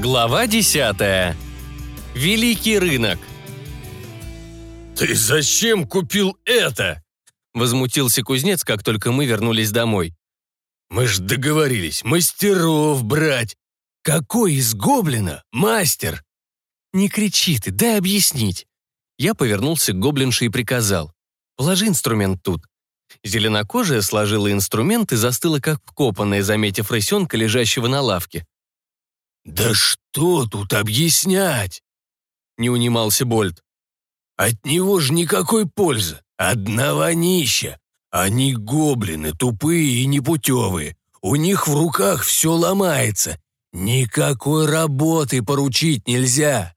Глава 10. Великий рынок. «Ты зачем купил это?» Возмутился кузнец, как только мы вернулись домой. «Мы ж договорились мастеров брать. Какой из гоблина мастер?» «Не кричи ты, дай объяснить». Я повернулся к гоблинше и приказал. «Положи инструмент тут». Зеленокожая сложила инструмент и застыла как вкопанная, заметив рысенка, лежащего на лавке. «Да что тут объяснять?» Не унимался Больт. «От него же никакой пользы. Одного нища. Они гоблины, тупые и непутевые. У них в руках все ломается. Никакой работы поручить нельзя».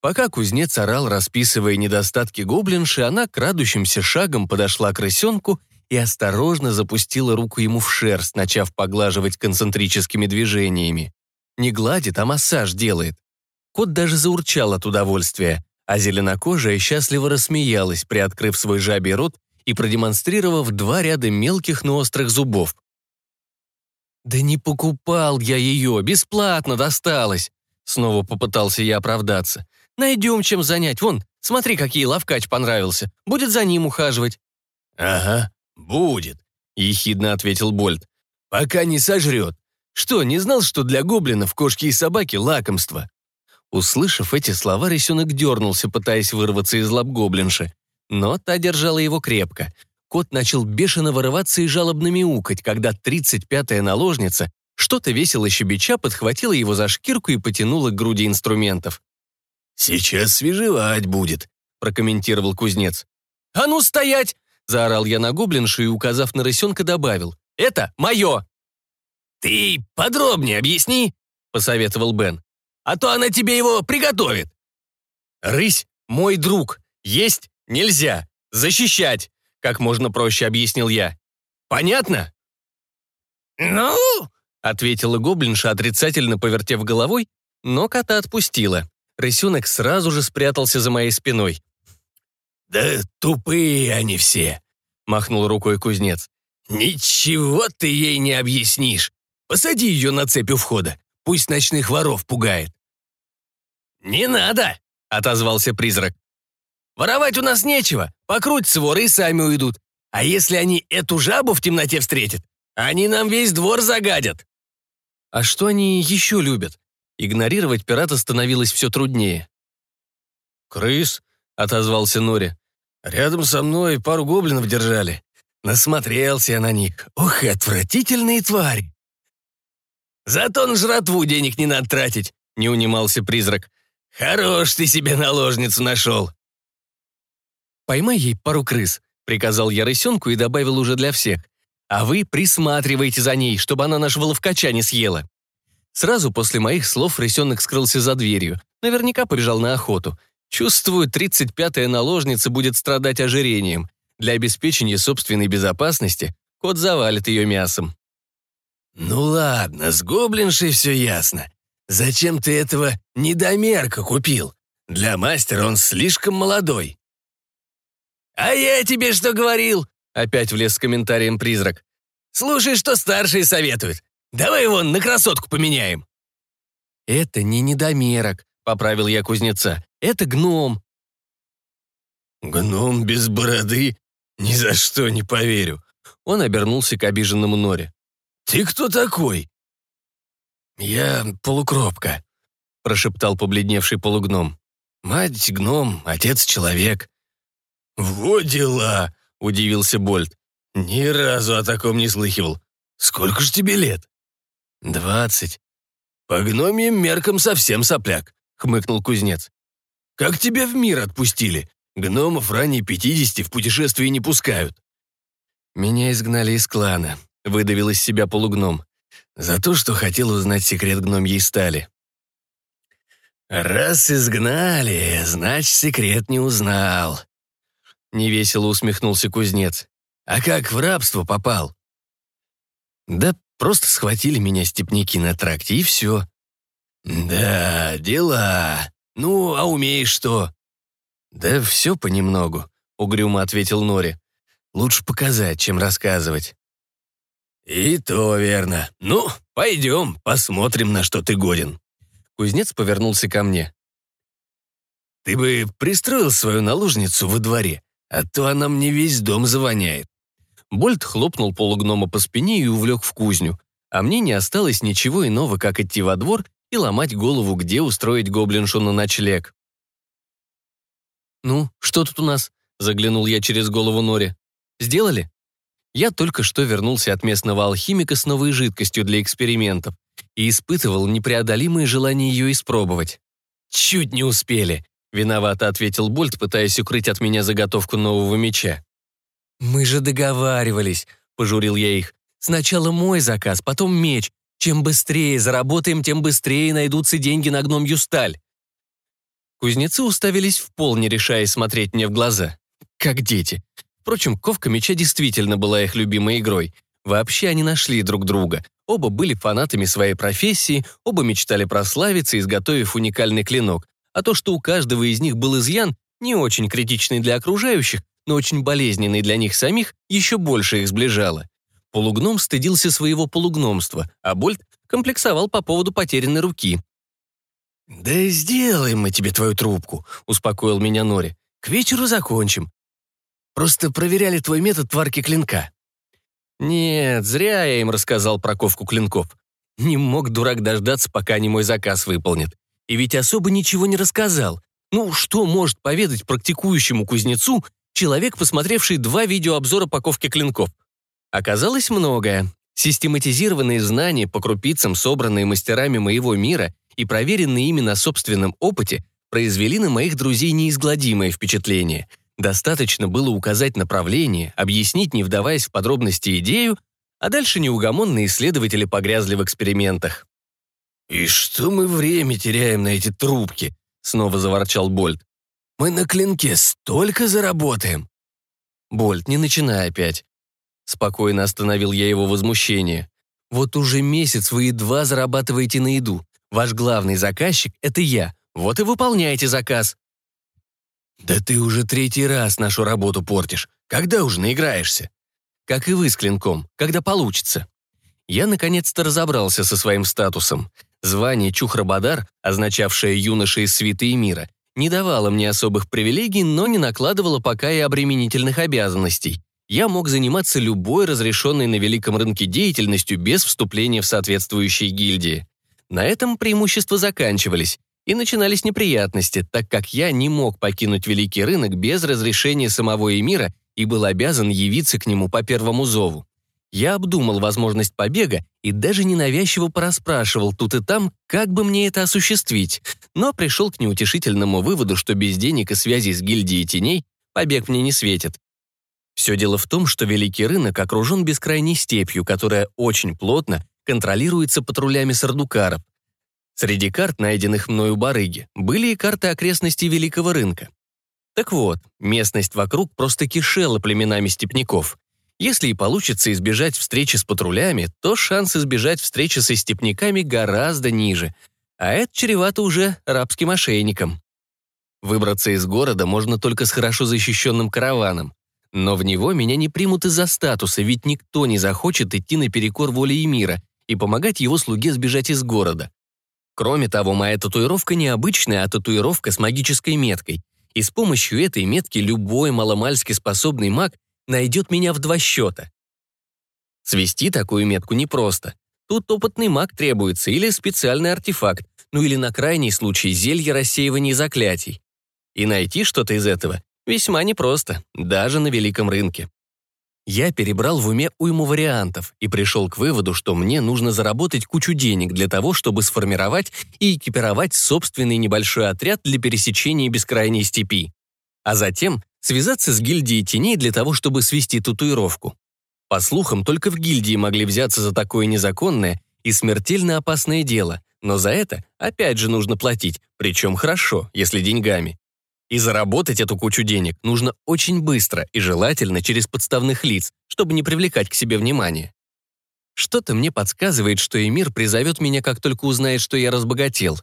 Пока кузнец орал, расписывая недостатки гоблинши, она крадущимся шагом подошла к рысенку и осторожно запустила руку ему в шерсть, начав поглаживать концентрическими движениями. Не гладит, а массаж делает. Кот даже заурчал от удовольствия, а зеленокожая счастливо рассмеялась, приоткрыв свой жабий рот и продемонстрировав два ряда мелких, но острых зубов. «Да не покупал я ее, бесплатно досталось!» Снова попытался я оправдаться. «Найдем чем занять, вон, смотри, какие лавкач понравился, будет за ним ухаживать». «Ага, будет», — ехидно ответил Больт. «Пока не сожрет. Что, не знал, что для гоблинов кошки и собаки лакомство?» Услышав эти слова, рисенок дернулся, пытаясь вырваться из лап гоблинши. Но та держала его крепко. Кот начал бешено вырываться и жалобно мяукать, когда тридцать пятая наложница, что-то весело щебеча, подхватила его за шкирку и потянула к груди инструментов. «Сейчас свежевать будет», — прокомментировал кузнец. «А ну стоять!» — заорал я на гоблиншу и, указав на рысенка, добавил. «Это мое!» «Ты подробнее объясни», — посоветовал Бен. «А то она тебе его приготовит». «Рысь — мой друг. Есть нельзя. Защищать», — как можно проще объяснил я. «Понятно?» «Ну?» — ответила гоблинша, отрицательно повертев головой, но кота отпустила. Рысенок сразу же спрятался за моей спиной. «Да тупые они все», — махнул рукой кузнец. «Ничего ты ей не объяснишь. Посади ее на цепь у входа. Пусть ночных воров пугает». «Не надо!» — отозвался призрак. «Воровать у нас нечего. Покрутятся воры и сами уйдут. А если они эту жабу в темноте встретят, они нам весь двор загадят». А что они еще любят? Игнорировать пирата становилось все труднее. «Крыс», — отозвался Нори. «Рядом со мной пару гоблинов держали. Насмотрелся я на них. Ох, отвратительные твари!» «Зато на жратву денег не надо тратить», — не унимался призрак. «Хорош ты себе наложницу нашел». «Поймай ей пару крыс», — приказал я рысенку и добавил уже для всех. «А вы присматривайте за ней, чтобы она нашего ловкача не съела». Сразу после моих слов рысенок скрылся за дверью. Наверняка побежал на охоту. Чувствую, 35-я наложница будет страдать ожирением. Для обеспечения собственной безопасности кот завалит ее мясом. «Ну ладно, с гоблиншей все ясно. Зачем ты этого недомерка купил? Для мастера он слишком молодой». «А я тебе что говорил?» — опять влез с комментарием призрак. «Слушай, что старшие советуют. Давай его на красотку поменяем». «Это не недомерок», — поправил я кузнеца. «Это гном». «Гном без бороды? Ни за что не поверю». Он обернулся к обиженному Норе. «Ты кто такой?» «Я полукропка», — прошептал побледневший полугном. «Мать — гном, отец — человек». «Вот дела!» — удивился Больт. «Ни разу о таком не слыхивал. Сколько ж тебе лет?» «Двадцать». «По гномьим меркам совсем сопляк», — хмыкнул кузнец. «Как тебя в мир отпустили? Гномов ранее пятидесяти в путешествии не пускают». «Меня изгнали из клана», — выдавил из себя полугном. «За то, что хотел узнать секрет гномьей стали». «Раз изгнали, значит, секрет не узнал», — невесело усмехнулся кузнец. «А как в рабство попал?» «Да просто схватили меня степняки на тракте, и все». «Да, дела. Ну, а умеешь что?» «Да все понемногу», — угрюмо ответил Нори. «Лучше показать, чем рассказывать». «И то верно. Ну, пойдем, посмотрим, на что ты годен». Кузнец повернулся ко мне. «Ты бы пристроил свою наложницу во дворе, а то она мне весь дом завоняет». Больт хлопнул полугнома по спине и увлек в кузню, а мне не осталось ничего иного, как идти во двор и ломать голову, где устроить гоблиншу на ночлег. «Ну, что тут у нас?» — заглянул я через голову Нори. «Сделали?» Я только что вернулся от местного алхимика с новой жидкостью для экспериментов и испытывал непреодолимое желание ее испробовать. «Чуть не успели», — виновато ответил Больт, пытаясь укрыть от меня заготовку нового меча. «Мы же договаривались», — пожурил я их. «Сначала мой заказ, потом меч. Чем быстрее заработаем, тем быстрее найдутся деньги на гномью сталь». Кузнецы уставились в пол, не решаясь смотреть мне в глаза. Как дети. Впрочем, ковка меча действительно была их любимой игрой. Вообще они нашли друг друга. Оба были фанатами своей профессии, оба мечтали прославиться, изготовив уникальный клинок. А то, что у каждого из них был изъян, не очень критичный для окружающих, но очень болезненный для них самих, еще больше их сближало. Полугном стыдился своего полугномства, а Больт комплексовал по поводу потерянной руки. «Да сделаем мы тебе твою трубку», — успокоил меня Нори. «К вечеру закончим. Просто проверяли твой метод варки клинка». «Нет, зря я им рассказал про ковку клинков. Не мог дурак дождаться, пока они мой заказ выполнят. И ведь особо ничего не рассказал. Ну, что может поведать практикующему кузнецу человек, посмотревший два видеообзора по ковке клинков? Оказалось многое. Систематизированные знания, по крупицам собранные мастерами моего мира и проверенные ими на собственном опыте, произвели на моих друзей неизгладимое впечатление — Достаточно было указать направление, объяснить, не вдаваясь в подробности идею, а дальше неугомонные исследователи погрязли в экспериментах. «И что мы время теряем на эти трубки?» — снова заворчал Больт. «Мы на клинке столько заработаем!» «Больт, не начинай опять!» Спокойно остановил я его возмущение. «Вот уже месяц вы едва зарабатываете на еду. Ваш главный заказчик — это я. Вот и выполняйте заказ. «Да ты уже третий раз нашу работу портишь. Когда уже наиграешься?» «Как и вы с клинком. Когда получится». Я наконец-то разобрался со своим статусом. Звание Чухрабадар, означавшее «юноша из свиты и мира», не давало мне особых привилегий, но не накладывало пока и обременительных обязанностей. Я мог заниматься любой разрешенной на великом рынке деятельностью без вступления в соответствующие гильдии. На этом преимущества заканчивались, и начинались неприятности, так как я не мог покинуть Великий рынок без разрешения самого Эмира и был обязан явиться к нему по первому зову. Я обдумал возможность побега и даже ненавязчиво порасспрашивал тут и там, как бы мне это осуществить, но пришел к неутешительному выводу, что без денег и связи с гильдией теней побег мне не светит. Все дело в том, что Великий рынок окружен бескрайней степью, которая очень плотно контролируется патрулями сардукаров, Среди карт, найденных мною барыги, были и карты окрестностей Великого рынка. Так вот, местность вокруг просто кишела племенами степняков. Если и получится избежать встречи с патрулями, то шанс избежать встречи со степняками гораздо ниже, а это чревато уже рабским ошейником. Выбраться из города можно только с хорошо защищенным караваном. Но в него меня не примут из-за статуса, ведь никто не захочет идти наперекор воле и мира и помогать его слуге сбежать из города. Кроме того, моя татуировка необычная, а татуировка с магической меткой. И с помощью этой метки любой маломальски способный маг найдет меня в два счета. Свести такую метку непросто. Тут опытный маг требуется или специальный артефакт, ну или на крайний случай зелье рассеивания заклятий. И найти что-то из этого весьма непросто, даже на великом рынке. Я перебрал в уме уйму вариантов и пришел к выводу, что мне нужно заработать кучу денег для того, чтобы сформировать и экипировать собственный небольшой отряд для пересечения бескрайней степи. А затем связаться с гильдией теней для того, чтобы свести татуировку. По слухам, только в гильдии могли взяться за такое незаконное и смертельно опасное дело, но за это опять же нужно платить, причем хорошо, если деньгами. И заработать эту кучу денег нужно очень быстро и желательно через подставных лиц, чтобы не привлекать к себе внимания. Что-то мне подсказывает, что Эмир призовет меня, как только узнает, что я разбогател.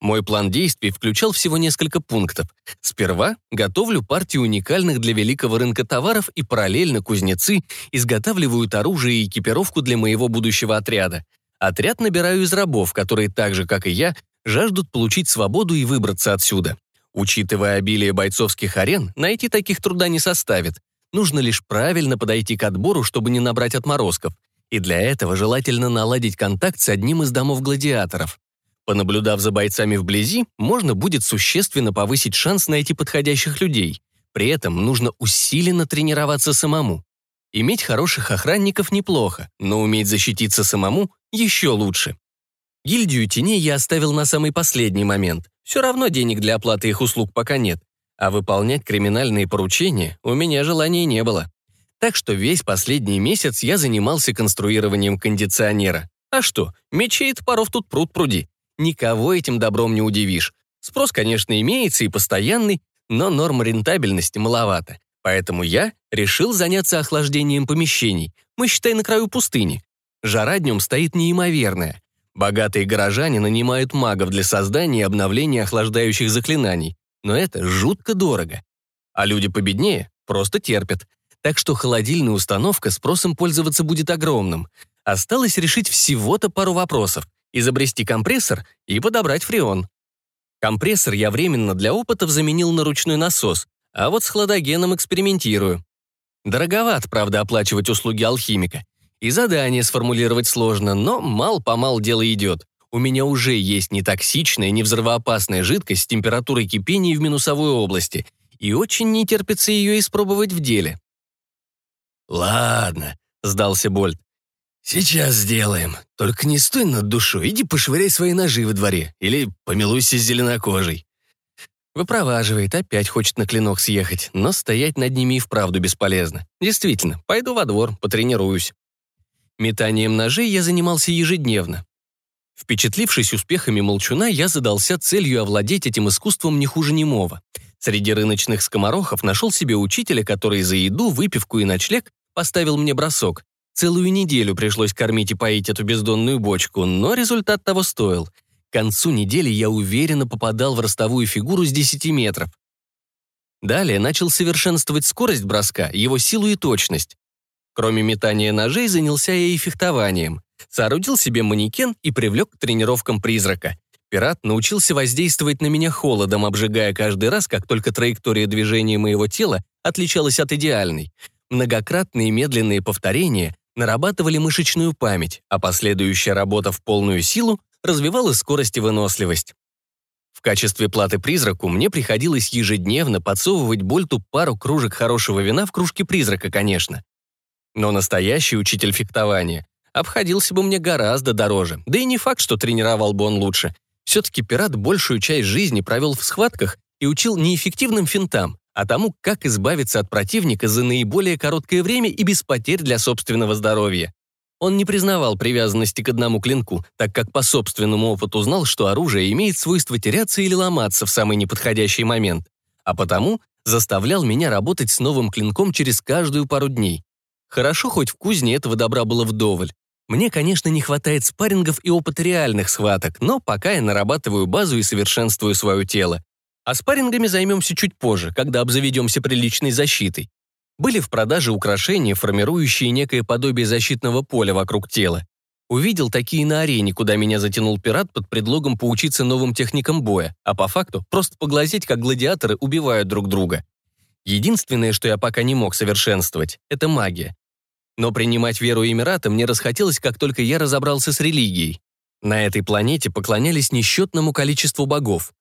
Мой план действий включал всего несколько пунктов. Сперва готовлю партию уникальных для великого рынка товаров и параллельно кузнецы изготавливают оружие и экипировку для моего будущего отряда. Отряд набираю из рабов, которые так же, как и я, жаждут получить свободу и выбраться отсюда. Учитывая обилие бойцовских арен, найти таких труда не составит. Нужно лишь правильно подойти к отбору, чтобы не набрать отморозков. И для этого желательно наладить контакт с одним из домов гладиаторов. Понаблюдав за бойцами вблизи, можно будет существенно повысить шанс найти подходящих людей. При этом нужно усиленно тренироваться самому. Иметь хороших охранников неплохо, но уметь защититься самому еще лучше. Гильдию теней я оставил на самый последний момент. Все равно денег для оплаты их услуг пока нет. А выполнять криминальные поручения у меня желания не было. Так что весь последний месяц я занимался конструированием кондиционера. А что, мечей и топоров тут пруд пруди. Никого этим добром не удивишь. Спрос, конечно, имеется и постоянный, но норм рентабельности маловато. Поэтому я решил заняться охлаждением помещений. Мы, считай, на краю пустыни. Жара днем стоит неимоверная. Богатые горожане нанимают магов для создания и обновления охлаждающих заклинаний, но это жутко дорого. А люди победнее просто терпят. Так что холодильная установка спросом пользоваться будет огромным. Осталось решить всего-то пару вопросов, изобрести компрессор и подобрать фреон. Компрессор я временно для опытов заменил на ручной насос, а вот с хладогеном экспериментирую. Дороговат, правда, оплачивать услуги алхимика. И задание сформулировать сложно, но мал-помал дело идет. У меня уже есть нетоксичная, невзрывоопасная жидкость с температурой кипения в минусовой области, и очень не терпится ее испробовать в деле. «Ладно», — сдался Больт. «Сейчас сделаем. Только не стой над душой, иди пошвыряй свои ножи во дворе или помилуйся с зеленокожей». Выпроваживает, опять хочет на клинок съехать, но стоять над ними и вправду бесполезно. Действительно, пойду во двор, потренируюсь. Метанием ножей я занимался ежедневно. Впечатлившись успехами молчуна, я задался целью овладеть этим искусством не хуже немого. Среди рыночных скоморохов нашел себе учителя, который за еду, выпивку и ночлег поставил мне бросок. Целую неделю пришлось кормить и поить эту бездонную бочку, но результат того стоил. К концу недели я уверенно попадал в ростовую фигуру с 10 метров. Далее начал совершенствовать скорость броска, его силу и точность. Кроме метания ножей, занялся я и фехтованием. Соорудил себе манекен и привлек к тренировкам призрака. Пират научился воздействовать на меня холодом, обжигая каждый раз, как только траектория движения моего тела отличалась от идеальной. Многократные медленные повторения нарабатывали мышечную память, а последующая работа в полную силу развивала скорость и выносливость. В качестве платы призраку мне приходилось ежедневно подсовывать Больту пару кружек хорошего вина в кружке призрака, конечно. Но настоящий учитель фехтования обходился бы мне гораздо дороже, да и не факт, что тренировал бы он лучше. Все-таки пират большую часть жизни провел в схватках и учил не эффективным финтам, а тому, как избавиться от противника за наиболее короткое время и без потерь для собственного здоровья. Он не признавал привязанности к одному клинку, так как по собственному опыту знал, что оружие имеет свойство теряться или ломаться в самый неподходящий момент, а потому заставлял меня работать с новым клинком через каждую пару дней. Хорошо, хоть в кузне этого добра было вдоволь. Мне, конечно, не хватает спаррингов и опыта реальных схваток, но пока я нарабатываю базу и совершенствую свое тело. А спаррингами займемся чуть позже, когда обзаведемся приличной защитой. Были в продаже украшения, формирующие некое подобие защитного поля вокруг тела. Увидел такие на арене, куда меня затянул пират под предлогом поучиться новым техникам боя, а по факту просто поглазеть, как гладиаторы убивают друг друга. Единственное, что я пока не мог совершенствовать, это магия. Но принимать веру Эмирата мне расхотелось, как только я разобрался с религией. На этой планете поклонялись несчетному количеству богов.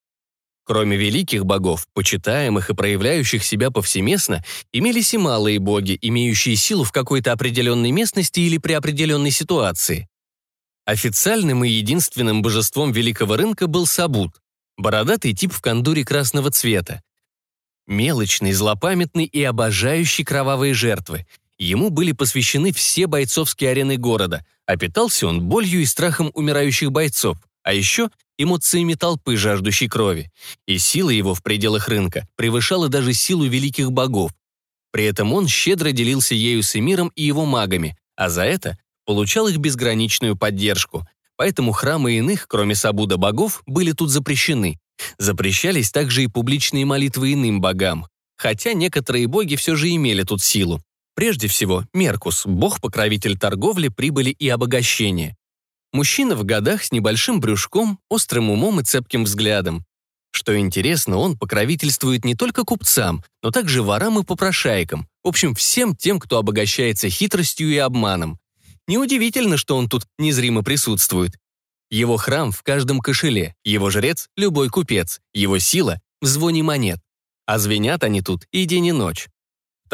Кроме великих богов, почитаемых и проявляющих себя повсеместно, имелись и малые боги, имеющие силу в какой-то определенной местности или при определенной ситуации. Официальным и единственным божеством великого рынка был Сабут, бородатый тип в кондуре красного цвета. Мелочный, злопамятный и обожающий кровавые жертвы – Ему были посвящены все бойцовские арены города, а питался он болью и страхом умирающих бойцов, а еще эмоциями толпы, жаждущей крови. И сила его в пределах рынка превышала даже силу великих богов. При этом он щедро делился ею с Эмиром и его магами, а за это получал их безграничную поддержку. Поэтому храмы иных, кроме Сабуда богов, были тут запрещены. Запрещались также и публичные молитвы иным богам, хотя некоторые боги все же имели тут силу. Прежде всего, Меркус, бог-покровитель торговли, прибыли и обогащения. Мужчина в годах с небольшим брюшком, острым умом и цепким взглядом. Что интересно, он покровительствует не только купцам, но также ворам и попрошайкам, в общем, всем тем, кто обогащается хитростью и обманом. Неудивительно, что он тут незримо присутствует. Его храм в каждом кошеле, его жрец — любой купец, его сила — в звоне монет. А звенят они тут и день, и ночь.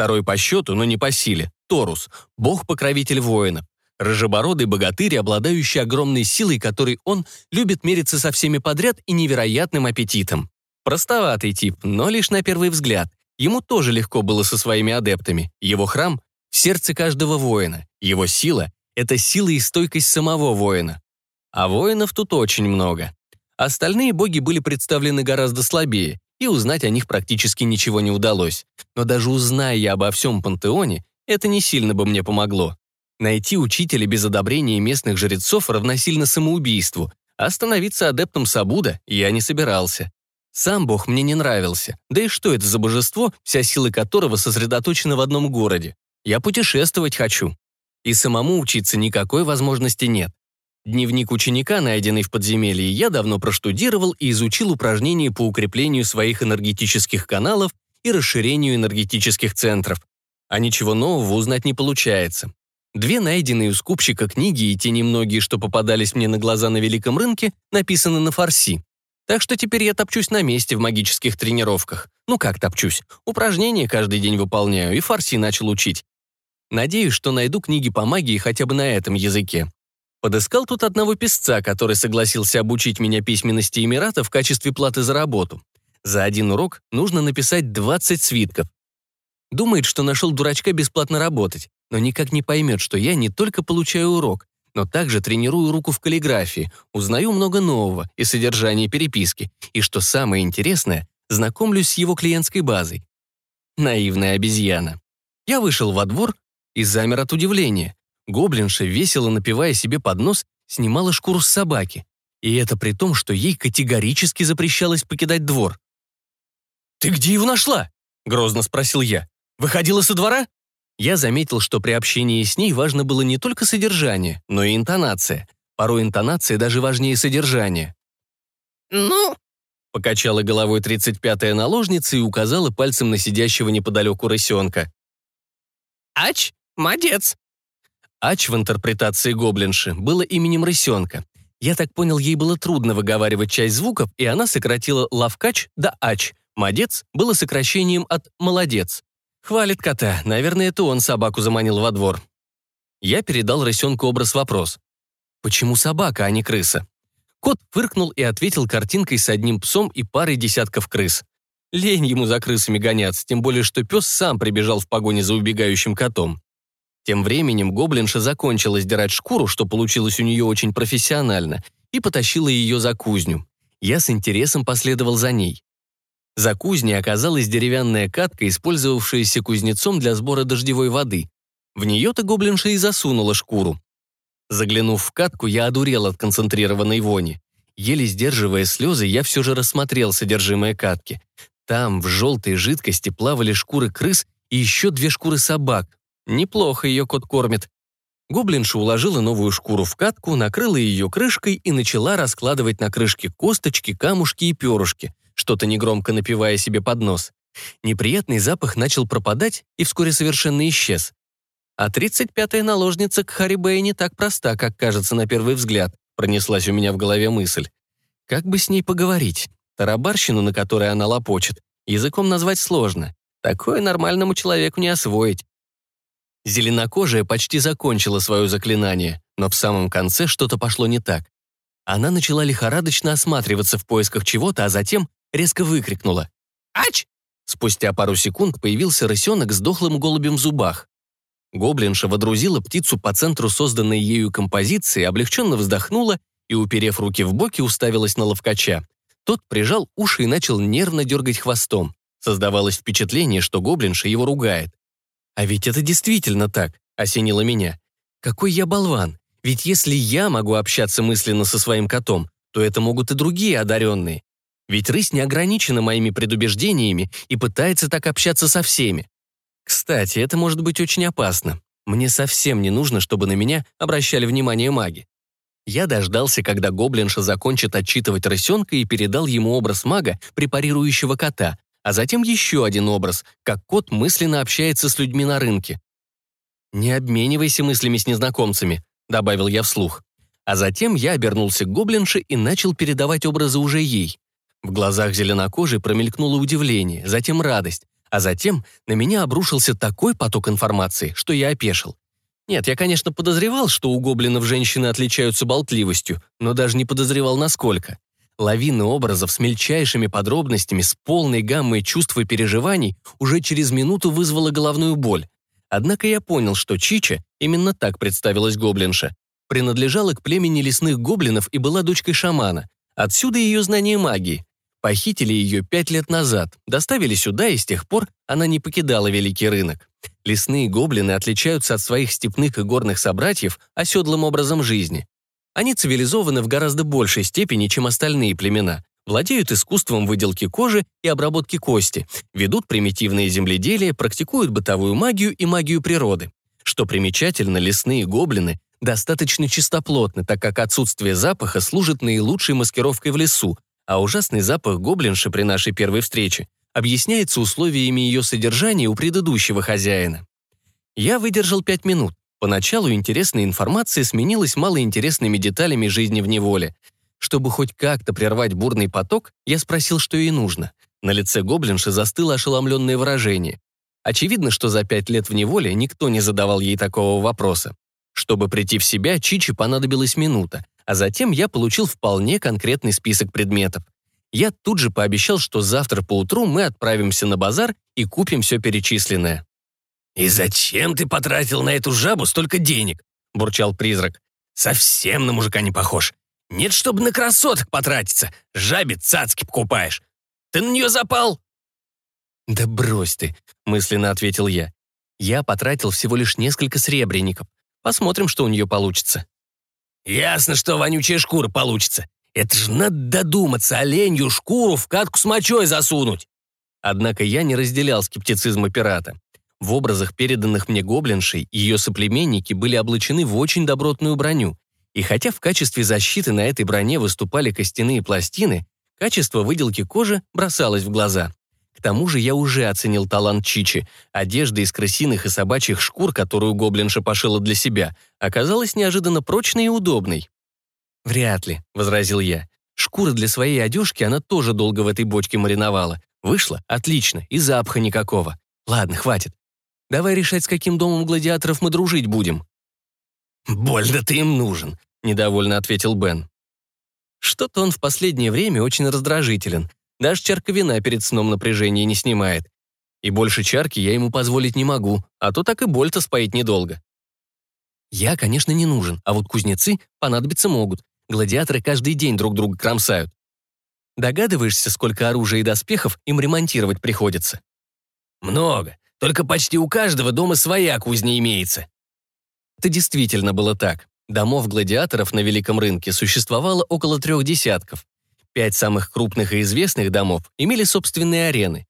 Второй по счету, но не по силе — Торус, бог-покровитель воинов. Рыжебородый богатырь, обладающий огромной силой, которой он любит мериться со всеми подряд и невероятным аппетитом. Простоватый тип, но лишь на первый взгляд. Ему тоже легко было со своими адептами. Его храм — в сердце каждого воина. Его сила — это сила и стойкость самого воина. А воинов тут очень много. Остальные боги были представлены гораздо слабее, и узнать о них практически ничего не удалось. Но даже узная я обо всем пантеоне, это не сильно бы мне помогло. Найти учителя без одобрения местных жрецов равносильно самоубийству, а становиться адептом Сабуда я не собирался. Сам бог мне не нравился, да и что это за божество, вся сила которого сосредоточена в одном городе? Я путешествовать хочу. И самому учиться никакой возможности нет. Дневник ученика, найденный в подземелье, я давно проштудировал и изучил упражнения по укреплению своих энергетических каналов и расширению энергетических центров. А ничего нового узнать не получается. Две найденные у скупщика книги и те немногие, что попадались мне на глаза на великом рынке, написаны на фарси. Так что теперь я топчусь на месте в магических тренировках. Ну как топчусь? Упражнения каждый день выполняю и фарси начал учить. Надеюсь, что найду книги по магии хотя бы на этом языке. Подыскал тут одного писца, который согласился обучить меня письменности Эмирата в качестве платы за работу. За один урок нужно написать 20 свитков. Думает, что нашел дурачка бесплатно работать но никак не поймет, что я не только получаю урок, но также тренирую руку в каллиграфии, узнаю много нового и содержание переписки, и, что самое интересное, знакомлюсь с его клиентской базой. Наивная обезьяна. Я вышел во двор и замер от удивления. Гоблинша, весело напивая себе под нос, снимала шкуру с собаки. И это при том, что ей категорически запрещалось покидать двор. «Ты где его нашла?» — грозно спросил я. «Выходила со двора?» Я заметил, что при общении с ней важно было не только содержание, но и интонация. Порой интонация даже важнее содержания. «Ну?» — покачала головой 35-я наложница и указала пальцем на сидящего неподалеку рысенка. «Ач, молодец!» Ач в интерпретации гоблинши было именем рысенка. Я так понял, ей было трудно выговаривать часть звуков, и она сократила «лавкач» до «ач». «Модец» было сокращением от «молодец». Хвалит кота. Наверное, это он собаку заманил во двор. Я передал рысенку образ-вопрос. Почему собака, а не крыса? Кот фыркнул и ответил картинкой с одним псом и парой десятков крыс. Лень ему за крысами гоняться, тем более, что пес сам прибежал в погоне за убегающим котом. Тем временем гоблинша закончила сдирать шкуру, что получилось у нее очень профессионально, и потащила ее за кузню. Я с интересом последовал за ней. За кузней оказалась деревянная катка, использовавшаяся кузнецом для сбора дождевой воды. В нее-то гоблинша и засунула шкуру. Заглянув в катку, я одурел от концентрированной вони. Еле сдерживая слезы, я все же рассмотрел содержимое катки. Там, в желтой жидкости, плавали шкуры крыс и еще две шкуры собак. Неплохо ее кот кормит. Гоблинша уложила новую шкуру в катку, накрыла ее крышкой и начала раскладывать на крышке косточки, камушки и перышки что-то негромко напивая себе под нос. Неприятный запах начал пропадать и вскоре совершенно исчез. А 35-я наложница к Харибэй не так проста, как кажется на первый взгляд, пронеслась у меня в голове мысль. Как бы с ней поговорить? Тарабарщину, на которой она лопочет, языком назвать сложно. Такое нормальному человеку не освоить. Зеленокожая почти закончила свое заклинание, но в самом конце что-то пошло не так. Она начала лихорадочно осматриваться в поисках чего-то, а затем резко выкрикнула. «Ач!» Спустя пару секунд появился рысенок с дохлым голубем в зубах. Гоблинша водрузила птицу по центру созданной ею композиции, облегченно вздохнула и, уперев руки в боки, уставилась на ловкача. Тот прижал уши и начал нервно дергать хвостом. Создавалось впечатление, что гоблинша его ругает. «А ведь это действительно так», — осенило меня. «Какой я болван! Ведь если я могу общаться мысленно со своим котом, то это могут и другие одаренные. Ведь рысь не ограничена моими предубеждениями и пытается так общаться со всеми. Кстати, это может быть очень опасно. Мне совсем не нужно, чтобы на меня обращали внимание маги. Я дождался, когда гоблинша закончит отчитывать рысенка и передал ему образ мага, препарирующего кота, а затем еще один образ, как кот мысленно общается с людьми на рынке. «Не обменивайся мыслями с незнакомцами», — добавил я вслух. А затем я обернулся к гоблинше и начал передавать образы уже ей. В глазах зеленокожей промелькнуло удивление, затем радость, а затем на меня обрушился такой поток информации, что я опешил. Нет, я, конечно, подозревал, что у гоблинов женщины отличаются болтливостью, но даже не подозревал, насколько. Лавина образов с мельчайшими подробностями, с полной гаммой чувств и переживаний уже через минуту вызвала головную боль. Однако я понял, что Чича, именно так представилась гоблинша, принадлежала к племени лесных гоблинов и была дочкой шамана. Отсюда ее знание магии. Похитили ее пять лет назад, доставили сюда, и с тех пор она не покидала Великий рынок. Лесные гоблины отличаются от своих степных и горных собратьев оседлым образом жизни. Они цивилизованы в гораздо большей степени, чем остальные племена, владеют искусством выделки кожи и обработки кости, ведут примитивные земледелие, практикуют бытовую магию и магию природы. Что примечательно, лесные гоблины достаточно чистоплотны, так как отсутствие запаха служит наилучшей маскировкой в лесу, а ужасный запах гоблинши при нашей первой встрече объясняется условиями ее содержания у предыдущего хозяина. Я выдержал пять минут. Поначалу интересная информация сменилась малоинтересными деталями жизни в неволе. Чтобы хоть как-то прервать бурный поток, я спросил, что ей нужно. На лице гоблинши застыло ошеломленное выражение. Очевидно, что за пять лет в неволе никто не задавал ей такого вопроса. Чтобы прийти в себя, Чичи понадобилась минута, а затем я получил вполне конкретный список предметов. Я тут же пообещал, что завтра поутру мы отправимся на базар и купим все перечисленное. «И зачем ты потратил на эту жабу столько денег?» – бурчал призрак. «Совсем на мужика не похож. Нет, чтобы на красоток потратиться. Жабе цацки покупаешь. Ты на нее запал?» «Да брось ты», — мысленно ответил я. «Я потратил всего лишь несколько сребреников. Посмотрим, что у нее получится». «Ясно, что вонючая шкура получится. Это ж надо додуматься оленью шкуру в катку с мочой засунуть». Однако я не разделял скептицизма пирата. В образах, переданных мне гоблиншей, ее соплеменники были облачены в очень добротную броню. И хотя в качестве защиты на этой броне выступали костяные пластины, качество выделки кожи бросалось в глаза. К тому же я уже оценил талант Чичи. Одежда из крысиных и собачьих шкур, которую гоблинша пошила для себя, оказалась неожиданно прочной и удобной. «Вряд ли», — возразил я. «Шкуры для своей одежки она тоже долго в этой бочке мариновала. Вышло? Отлично, и запаха никакого. Ладно, хватит. Давай решать, с каким домом гладиаторов мы дружить будем». «Больно ты им нужен», — недовольно ответил Бен. Что-то он в последнее время очень раздражителен. Даже чарка вина перед сном напряжение не снимает. И больше чарки я ему позволить не могу, а то так и Больта споить недолго. Я, конечно, не нужен, а вот кузнецы понадобиться могут. Гладиаторы каждый день друг друга кромсают. Догадываешься, сколько оружия и доспехов им ремонтировать приходится? Много. Только почти у каждого дома своя кузня имеется. Это действительно было так. Домов гладиаторов на Великом рынке существовало около трех десятков. Пять самых крупных и известных домов имели собственные арены.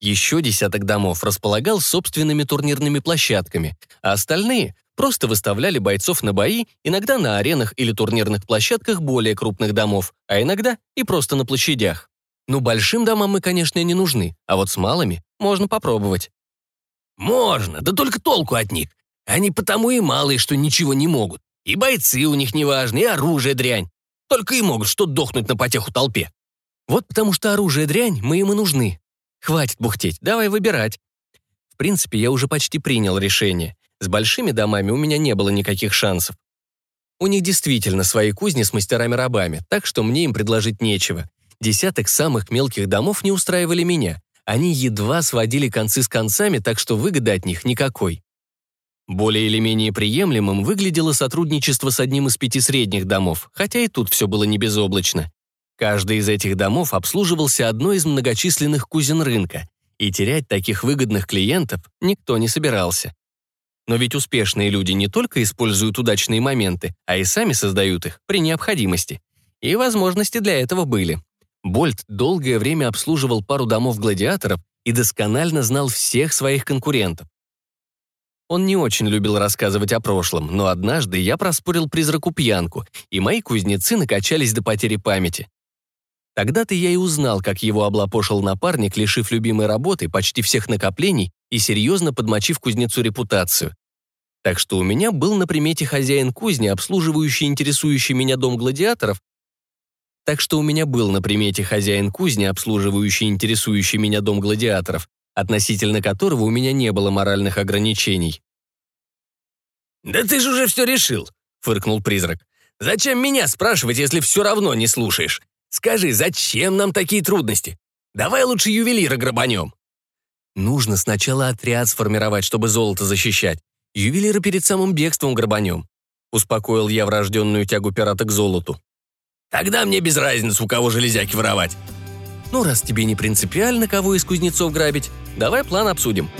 Еще десяток домов располагал собственными турнирными площадками, а остальные просто выставляли бойцов на бои, иногда на аренах или турнирных площадках более крупных домов, а иногда и просто на площадях. Ну, большим домам мы, конечно, не нужны, а вот с малыми можно попробовать. Можно, да только толку от них. Они потому и малые, что ничего не могут. И бойцы у них неважны, и оружие дрянь. Только и могут что дохнуть на потеху толпе. Вот потому что оружие дрянь, мы им и нужны. Хватит бухтеть, давай выбирать. В принципе, я уже почти принял решение. С большими домами у меня не было никаких шансов. У них действительно свои кузни с мастерами-рабами, так что мне им предложить нечего. Десяток самых мелких домов не устраивали меня. Они едва сводили концы с концами, так что выгоды от них никакой. Более или менее приемлемым выглядело сотрудничество с одним из пяти средних домов, хотя и тут все было не безоблачно. Каждый из этих домов обслуживался одной из многочисленных кузин рынка, и терять таких выгодных клиентов никто не собирался. Но ведь успешные люди не только используют удачные моменты, а и сами создают их при необходимости. И возможности для этого были. Больт долгое время обслуживал пару домов гладиаторов и досконально знал всех своих конкурентов. Он не очень любил рассказывать о прошлом, но однажды я проспорил призраку пьянку, и мои кузнецы накачались до потери памяти. Тогда-то я и узнал, как его облапошил напарник, лишив любимой работы почти всех накоплений и серьезно подмочив кузнецу репутацию. Так что у меня был на примете хозяин кузни, обслуживающий интересующий меня дом гладиаторов, так что у меня был на примете хозяин кузни, обслуживающий интересующий меня дом гладиаторов, относительно которого у меня не было моральных ограничений. «Да ты же уже все решил», — фыркнул призрак. «Зачем меня спрашивать, если все равно не слушаешь? Скажи, зачем нам такие трудности? Давай лучше ювелира грабанем». Нужно сначала отряд сформировать, чтобы золото защищать. Ювелира перед самым бегством грабанем. Успокоил я врожденную тягу пирата к золоту. Тогда мне без разницы, у кого железяки воровать. Ну, раз тебе не принципиально, кого из кузнецов грабить, давай план обсудим.